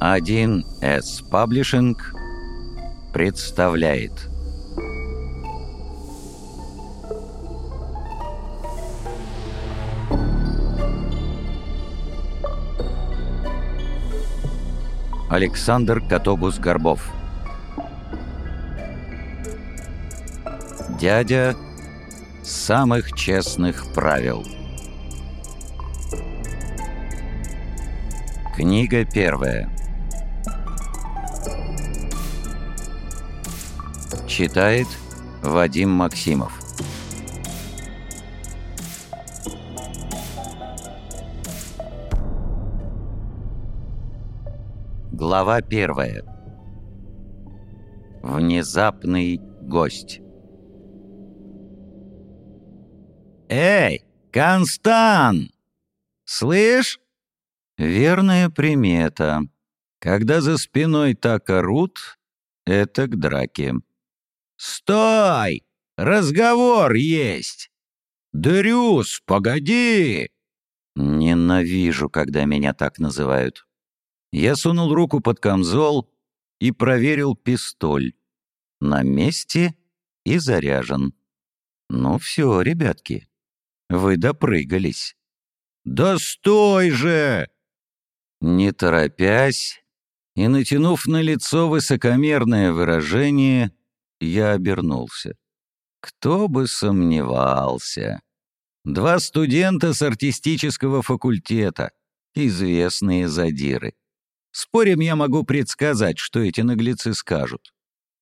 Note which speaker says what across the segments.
Speaker 1: 1С Паблишинг представляет. Александр Котобус-Горбов Дядя самых честных правил. Книга первая Читает Вадим Максимов Глава первая Внезапный гость «Эй, Констан! Слышь?» Верная примета. Когда за спиной так орут, это к драке. «Стой! Разговор есть!» «Дрюс, погоди!» Ненавижу, когда меня так называют. Я сунул руку под камзол и проверил пистоль. На месте и заряжен. Ну все, ребятки, вы допрыгались. «Да стой же!» Не торопясь и натянув на лицо высокомерное выражение, я обернулся. Кто бы сомневался. Два студента с артистического факультета, известные задиры. Спорим, я могу предсказать, что эти наглецы скажут.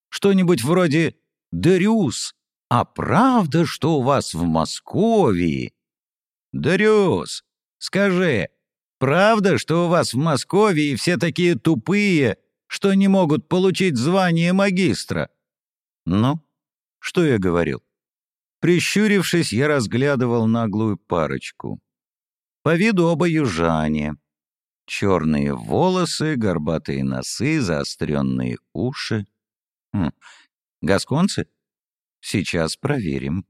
Speaker 1: Что-нибудь вроде «Дарюс, а правда, что у вас в Москве?» «Дарюс, скажи, правда, что у вас в Москве все такие тупые, что не могут получить звание магистра?» «Ну, что я говорил?» Прищурившись, я разглядывал наглую парочку. По виду оба южане. Черные волосы, горбатые носы, заостренные уши. Хм. Гасконцы? Сейчас проверим.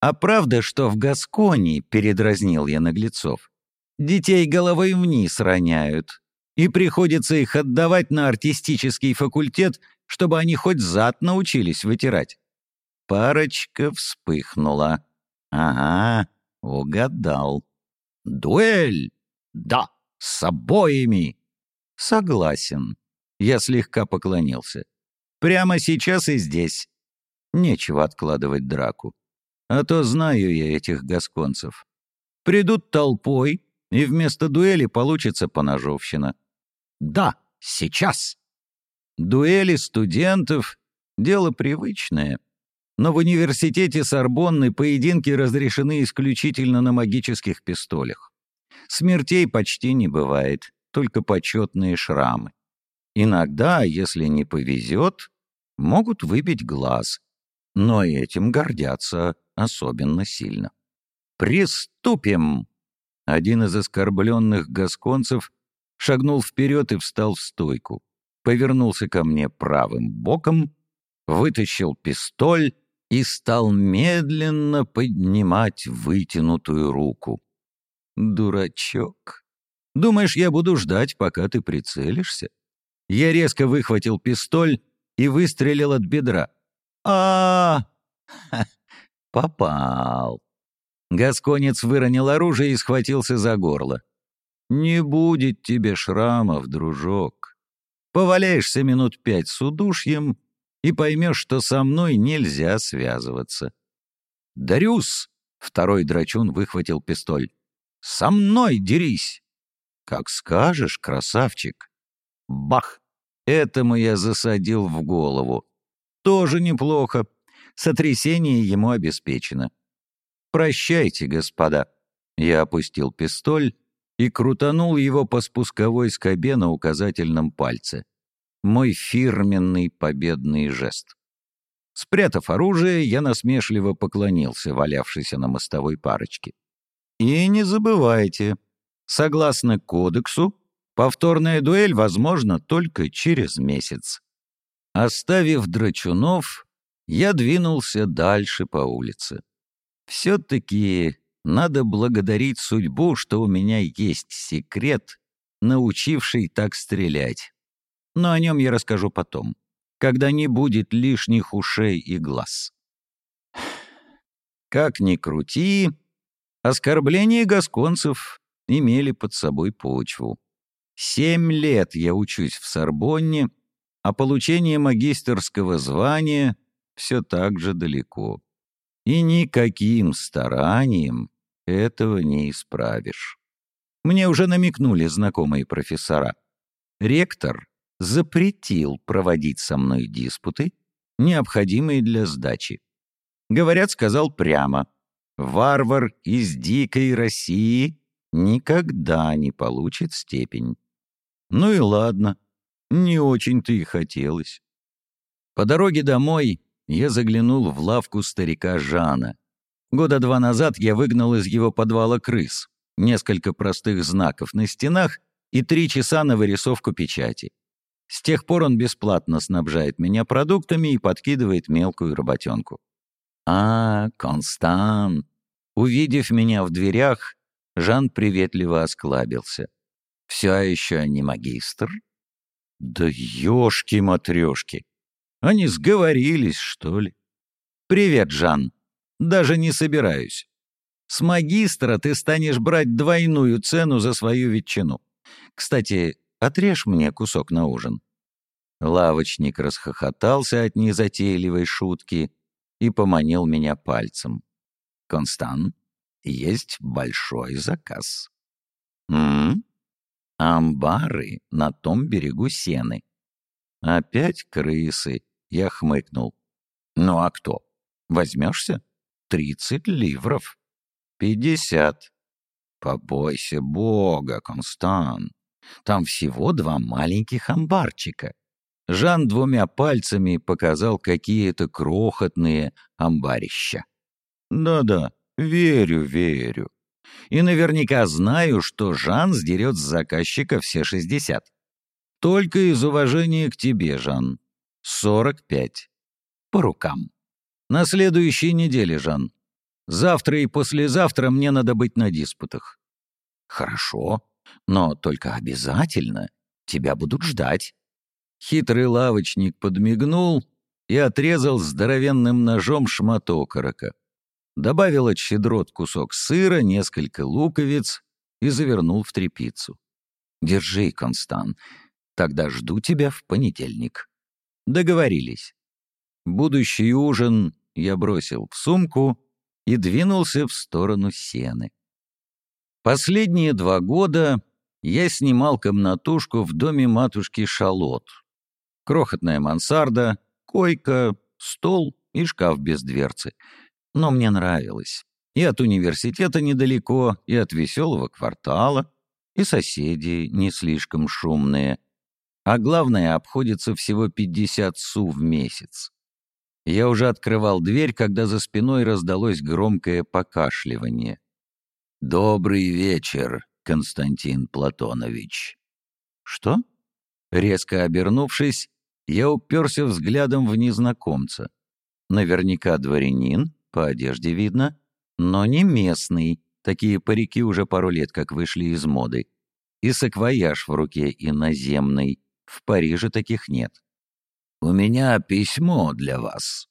Speaker 1: А правда, что в Гасконе, передразнил я наглецов, детей головой вниз роняют, и приходится их отдавать на артистический факультет, чтобы они хоть зад научились вытирать. Парочка вспыхнула. Ага, угадал. Дуэль? Да, с обоими. Согласен. Я слегка поклонился. Прямо сейчас и здесь. Нечего откладывать драку. А то знаю я этих гасконцев. Придут толпой, и вместо дуэли получится поножовщина. Да, сейчас. Дуэли студентов — дело привычное. Но в университете Сорбонны поединки разрешены исключительно на магических пистолях. Смертей почти не бывает, только почетные шрамы. Иногда, если не повезет, могут выбить глаз, но этим гордятся особенно сильно. «Приступим!» Один из оскорбленных гасконцев шагнул вперед и встал в стойку, повернулся ко мне правым боком, вытащил пистоль и стал медленно поднимать вытянутую руку. «Дурачок! Думаешь, я буду ждать, пока ты прицелишься?» Я резко выхватил пистоль и выстрелил от бедра. а, -а, -а Попал. Гасконец выронил оружие и схватился за горло. «Не будет тебе шрамов, дружок. Поваляешься минут пять с удушьем и поймешь, что со мной нельзя связываться». «Дарюс!» — второй драчун выхватил пистоль. «Со мной дерись!» «Как скажешь, красавчик!» Бах! Этому я засадил в голову. Тоже неплохо. Сотрясение ему обеспечено. «Прощайте, господа». Я опустил пистоль и крутанул его по спусковой скобе на указательном пальце. Мой фирменный победный жест. Спрятав оружие, я насмешливо поклонился валявшейся на мостовой парочке. И не забывайте, согласно кодексу, повторная дуэль возможна только через месяц. Оставив драчунов, я двинулся дальше по улице. Все-таки надо благодарить судьбу, что у меня есть секрет, научивший так стрелять. Но о нем я расскажу потом, когда не будет лишних ушей и глаз. Как ни крути, оскорбления гасконцев имели под собой почву. Семь лет я учусь в Сорбонне, а получение магистерского звания все так же далеко. И никаким старанием этого не исправишь. Мне уже намекнули знакомые профессора. Ректор запретил проводить со мной диспуты, необходимые для сдачи. Говорят, сказал прямо, варвар из дикой России никогда не получит степень. Ну и ладно, не очень-то и хотелось. По дороге домой я заглянул в лавку старика Жана. Года два назад я выгнал из его подвала крыс, несколько простых знаков на стенах и три часа на вырисовку печати. С тех пор он бесплатно снабжает меня продуктами и подкидывает мелкую работенку. «А, Констан!» Увидев меня в дверях, Жан приветливо осклабился. «Все еще не магистр?» «Да ёшки-матрёшки! Они сговорились, что ли?» «Привет, Жан. Даже не собираюсь. С магистра ты станешь брать двойную цену за свою ветчину. Кстати, отрежь мне кусок на ужин». Лавочник расхохотался от незатейливой шутки и поманил меня пальцем. «Констан, есть большой заказ». «М? Амбары на том берегу сены». «Опять крысы?» — я хмыкнул. «Ну а кто? Возьмешься? Тридцать ливров». «Пятьдесят». «Побойся Бога, Констан. Там всего два маленьких амбарчика. Жан двумя пальцами показал какие-то крохотные амбарища. «Да-да, верю, верю. И наверняка знаю, что Жан сдерет с заказчика все шестьдесят. Только из уважения к тебе, Жан. Сорок пять. По рукам. На следующей неделе, Жан. Завтра и послезавтра мне надо быть на диспутах. Хорошо, но только обязательно. Тебя будут ждать. Хитрый лавочник подмигнул и отрезал здоровенным ножом шматок окорока. Добавил от щедрот кусок сыра, несколько луковиц и завернул в тряпицу. «Держи, Констан, тогда жду тебя в понедельник». Договорились. Будущий ужин я бросил в сумку и двинулся в сторону сены. Последние два года я снимал комнатушку в доме матушки Шалот, Крохотная мансарда, койка, стол и шкаф без дверцы. Но мне нравилось. И от университета недалеко, и от веселого квартала, и соседи не слишком шумные. А главное, обходится всего 50 су в месяц. Я уже открывал дверь, когда за спиной раздалось громкое покашливание. «Добрый вечер, Константин Платонович». «Что?» Резко обернувшись, я уперся взглядом в незнакомца. Наверняка дворянин, по одежде видно, но не местный. Такие парики уже пару лет как вышли из моды. И саквояж в руке иноземный. В Париже таких нет. «У меня письмо для вас».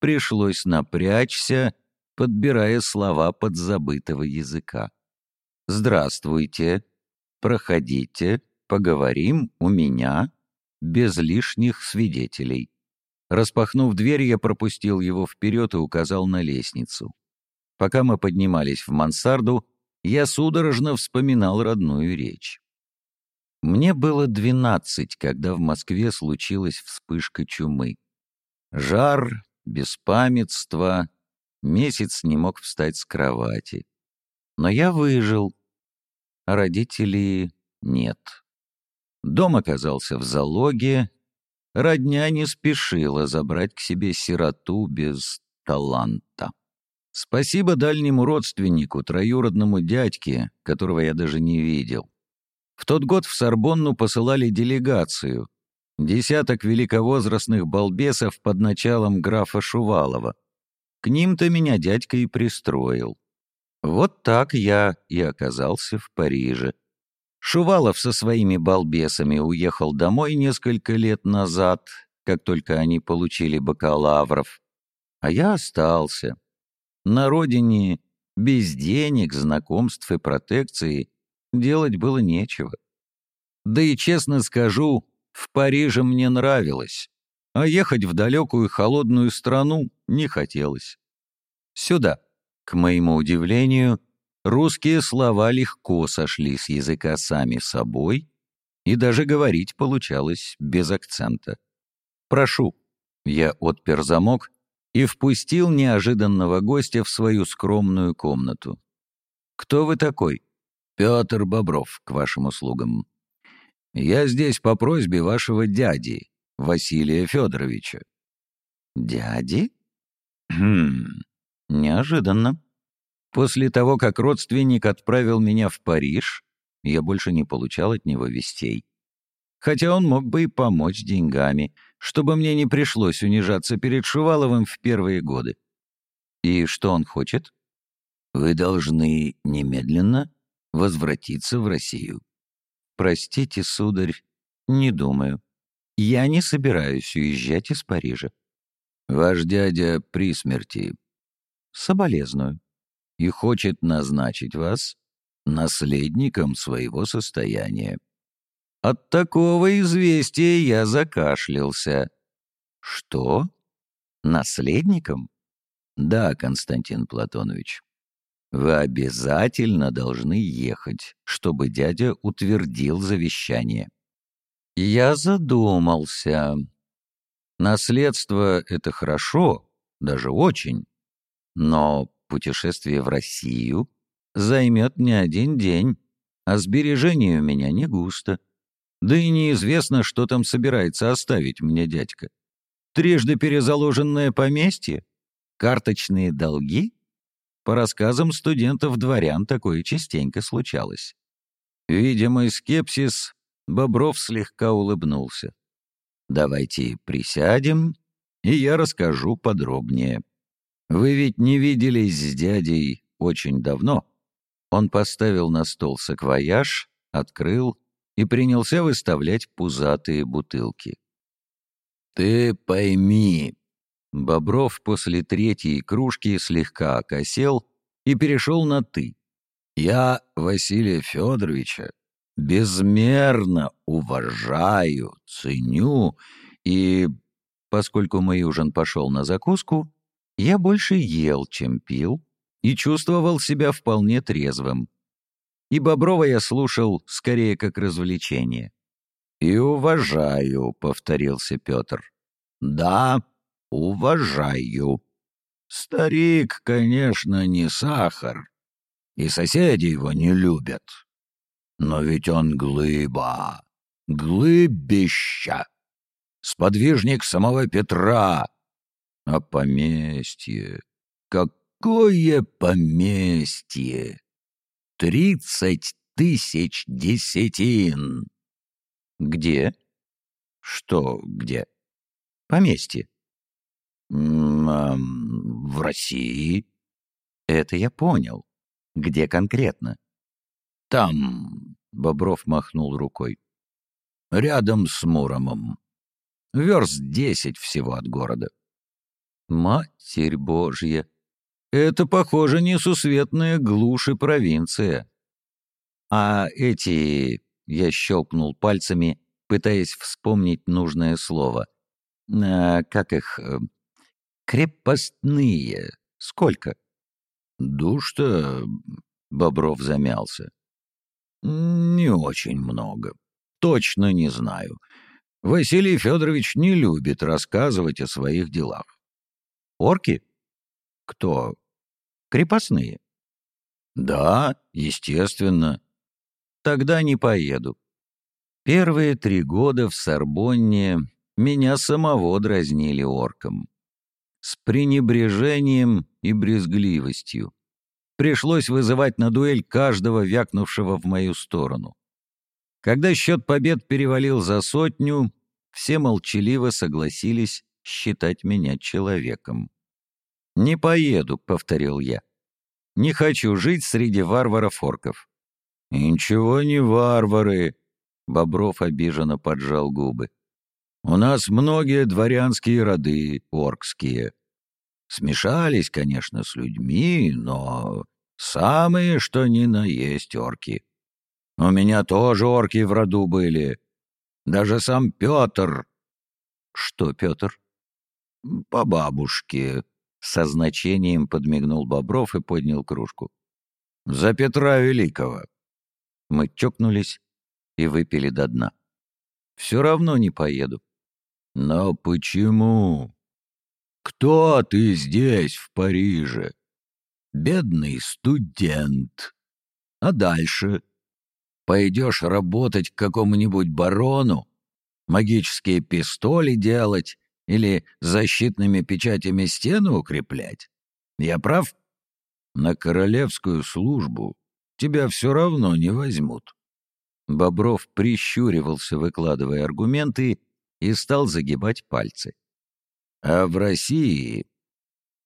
Speaker 1: Пришлось напрячься, подбирая слова подзабытого языка. «Здравствуйте. Проходите. Поговорим у меня без лишних свидетелей. Распахнув дверь, я пропустил его вперед и указал на лестницу. Пока мы поднимались в мансарду, я судорожно вспоминал родную речь. Мне было двенадцать, когда в Москве случилась вспышка чумы. Жар, беспамятство, месяц не мог встать с кровати. Но я выжил, а родителей нет. Дом оказался в залоге. Родня не спешила забрать к себе сироту без таланта. Спасибо дальнему родственнику, троюродному дядьке, которого я даже не видел. В тот год в Сорбонну посылали делегацию. Десяток великовозрастных балбесов под началом графа Шувалова. К ним-то меня дядька и пристроил. Вот так я и оказался в Париже. Шувалов со своими балбесами уехал домой несколько лет назад, как только они получили бакалавров, а я остался. На родине без денег, знакомств и протекции делать было нечего. Да и, честно скажу, в Париже мне нравилось, а ехать в далекую холодную страну не хотелось. Сюда, к моему удивлению, русские слова легко сошли с языка сами собой, и даже говорить получалось без акцента. «Прошу». Я отпер замок и впустил неожиданного гостя в свою скромную комнату. «Кто вы такой?» «Петр Бобров, к вашим услугам. Я здесь по просьбе вашего дяди, Василия Федоровича». «Дяди?» «Хм, неожиданно. После того, как родственник отправил меня в Париж, я больше не получал от него вестей. Хотя он мог бы и помочь деньгами, чтобы мне не пришлось унижаться перед Шуваловым в первые годы. И что он хочет? Вы должны немедленно возвратиться в Россию. «Простите, сударь, не думаю. Я не собираюсь уезжать из Парижа». «Ваш дядя при смерти». «Соболезную. И хочет назначить вас наследником своего состояния». От такого известия я закашлялся. «Что? Наследником?» «Да, Константин Платонович. Вы обязательно должны ехать, чтобы дядя утвердил завещание. Я задумался. Наследство — это хорошо, даже очень. Но путешествие в Россию займет не один день, а сбережений у меня не густо. Да и неизвестно, что там собирается оставить мне дядька. Трижды перезаложенное поместье? Карточные долги? По рассказам студентов-дворян такое частенько случалось. Видимый скепсис, Бобров слегка улыбнулся. «Давайте присядем, и я расскажу подробнее. Вы ведь не виделись с дядей очень давно». Он поставил на стол саквояж, открыл и принялся выставлять пузатые бутылки. «Ты пойми, Бобров после третьей кружки слегка окосел и перешел на «ты». «Я Василия Федоровича безмерно уважаю, ценю, и, поскольку мой ужин пошел на закуску, я больше ел, чем пил, и чувствовал себя вполне трезвым. И Боброва я слушал скорее как развлечение. «И уважаю», — повторился Петр. «Да, уважаю. Старик, конечно, не сахар, и соседи его не любят. Но ведь он глыба, глыбища, сподвижник самого Петра. А поместье, какое поместье! Тридцать тысяч десятин! Где? Что где? Поместье в России?» «Это я понял. Где конкретно?» «Там», — Бобров махнул рукой. «Рядом с Муромом. Верст десять всего от города». «Матерь Божья! Это, похоже, несусветная глушь и провинция. А эти...» — я щелкнул пальцами, пытаясь вспомнить нужное слово. А, «Как их...» крепостные. Сколько? Душ-то... Бобров замялся. Не очень много. Точно не знаю. Василий Федорович не любит рассказывать о своих делах. Орки? Кто? Крепостные. Да, естественно. Тогда не поеду. Первые три года в Сорбонне меня самого дразнили орком с пренебрежением и брезгливостью. Пришлось вызывать на дуэль каждого вякнувшего в мою сторону. Когда счет побед перевалил за сотню, все молчаливо согласились считать меня человеком. «Не поеду», — повторил я. «Не хочу жить среди варваров-орков. «Ничего не варвары», — Бобров обиженно поджал губы. «У нас многие дворянские роды, оркские. Смешались, конечно, с людьми, но самые, что ни на есть орки. У меня тоже орки в роду были. Даже сам Петр». «Что Петр?» «По бабушке», — со значением подмигнул Бобров и поднял кружку. «За Петра Великого». Мы чокнулись и выпили до дна. «Все равно не поеду». «Но почему? Кто ты здесь, в Париже? Бедный студент. А дальше? Пойдешь работать к какому-нибудь барону? Магические пистоли делать? Или защитными печатями стены укреплять? Я прав? На королевскую службу тебя все равно не возьмут. Бобров прищуривался, выкладывая аргументы, и стал загибать пальцы. А в России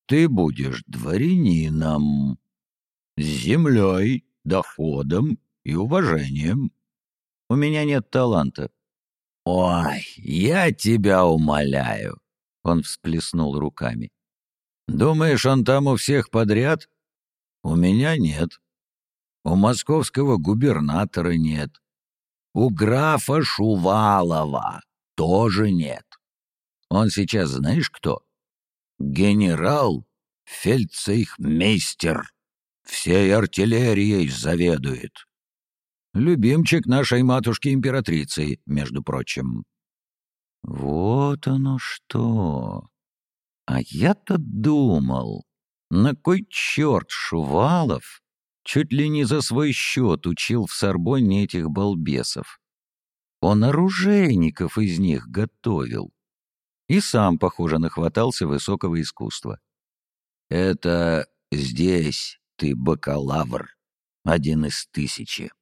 Speaker 1: ты будешь дворянином, с землей, доходом и уважением. У меня нет таланта. «Ой, я тебя умоляю!» Он всплеснул руками. «Думаешь, он там у всех подряд? У меня нет. У московского губернатора нет. У графа Шувалова тоже нет. Он сейчас знаешь кто? Генерал фельдцейхмейстер. Всей артиллерией заведует. Любимчик нашей матушки-императрицы, между прочим. Вот оно что. А я-то думал, на кой черт Шувалов чуть ли не за свой счет учил в Сорбонне этих балбесов. Он оружейников из них готовил. И сам, похоже, нахватался высокого искусства. Это здесь ты бакалавр, один из тысячи.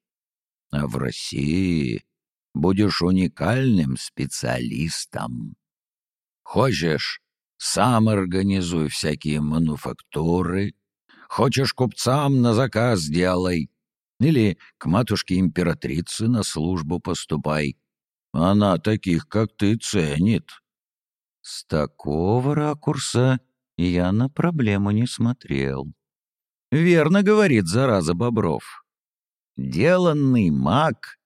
Speaker 1: А в России будешь уникальным специалистом. Хочешь, сам организуй всякие мануфактуры. Хочешь, купцам на заказ делай. Или к матушке-императрице на службу поступай. Она таких, как ты, ценит. С такого ракурса я на проблему не смотрел. Верно говорит зараза Бобров. Деланный маг,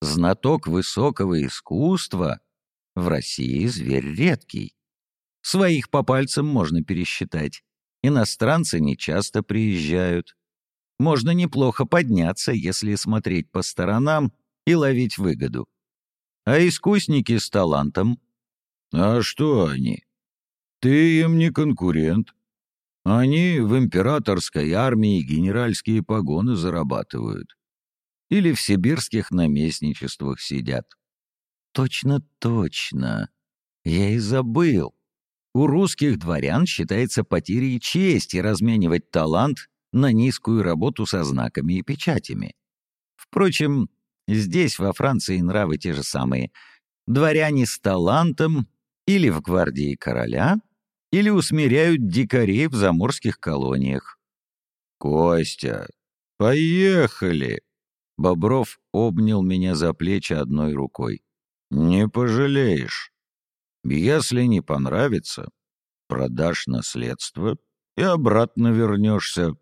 Speaker 1: знаток высокого искусства, в России зверь редкий. Своих по пальцам можно пересчитать. Иностранцы нечасто приезжают. Можно неплохо подняться, если смотреть по сторонам и ловить выгоду. А искусники с талантом? А что они? Ты им не конкурент. Они в императорской армии генеральские погоны зарабатывают или в сибирских наместничествах сидят. Точно, точно. Я и забыл. У русских дворян считается потерей чести разменивать талант на низкую работу со знаками и печатями. Впрочем, здесь, во Франции, нравы те же самые. Дворяне с талантом или в гвардии короля, или усмиряют дикарей в заморских колониях. «Костя, поехали!» Бобров обнял меня за плечи одной рукой. «Не пожалеешь. Если не понравится, продашь наследство и обратно вернешься.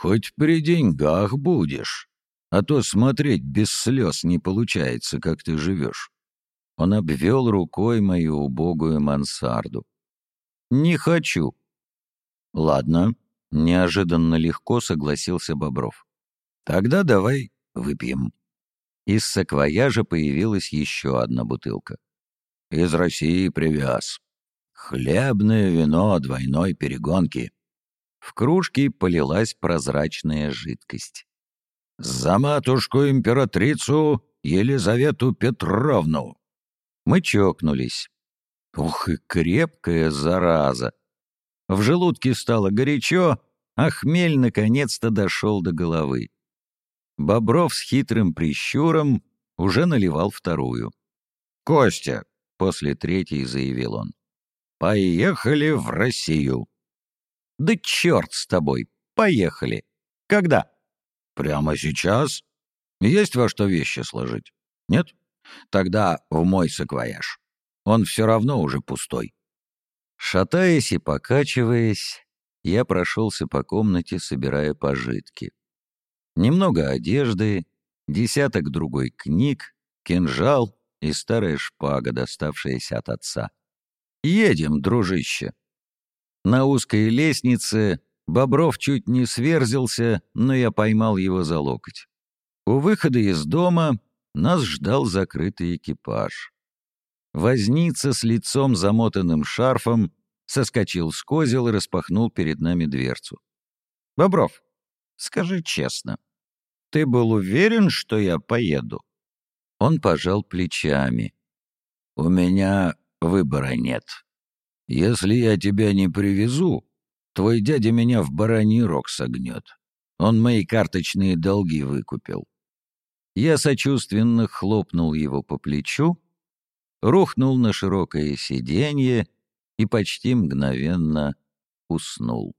Speaker 1: Хоть при деньгах будешь, а то смотреть без слез не получается, как ты живешь». Он обвел рукой мою убогую мансарду. «Не хочу». «Ладно», — неожиданно легко согласился Бобров. «Тогда давай Выпьем». Из саквояжа появилась еще одна бутылка. «Из России привез. Хлебное вино двойной перегонки». В кружке полилась прозрачная жидкость. «За матушку-императрицу Елизавету Петровну!» Мы чокнулись. Ух и крепкая зараза! В желудке стало горячо, а хмель наконец-то дошел до головы. Бобров с хитрым прищуром уже наливал вторую. «Костя!» — после третьей заявил он. «Поехали в Россию!» «Да черт с тобой! Поехали! Когда?» «Прямо сейчас?» Есть во что вещи сложить? Нет? Тогда в мой саквояж. Он все равно уже пустой. Шатаясь и покачиваясь, я прошелся по комнате, собирая пожитки. Немного одежды, десяток другой книг, кинжал и старая шпага, доставшаяся от отца. «Едем, дружище!» На узкой лестнице Бобров чуть не сверзился, но я поймал его за локоть. У выхода из дома нас ждал закрытый экипаж. Возница с лицом замотанным шарфом соскочил с козел и распахнул перед нами дверцу. «Бобров, скажи честно, ты был уверен, что я поеду?» Он пожал плечами. «У меня выбора нет. Если я тебя не привезу, твой дядя меня в бараний рог согнет. Он мои карточные долги выкупил». Я сочувственно хлопнул его по плечу, рухнул на широкое сиденье и почти мгновенно уснул.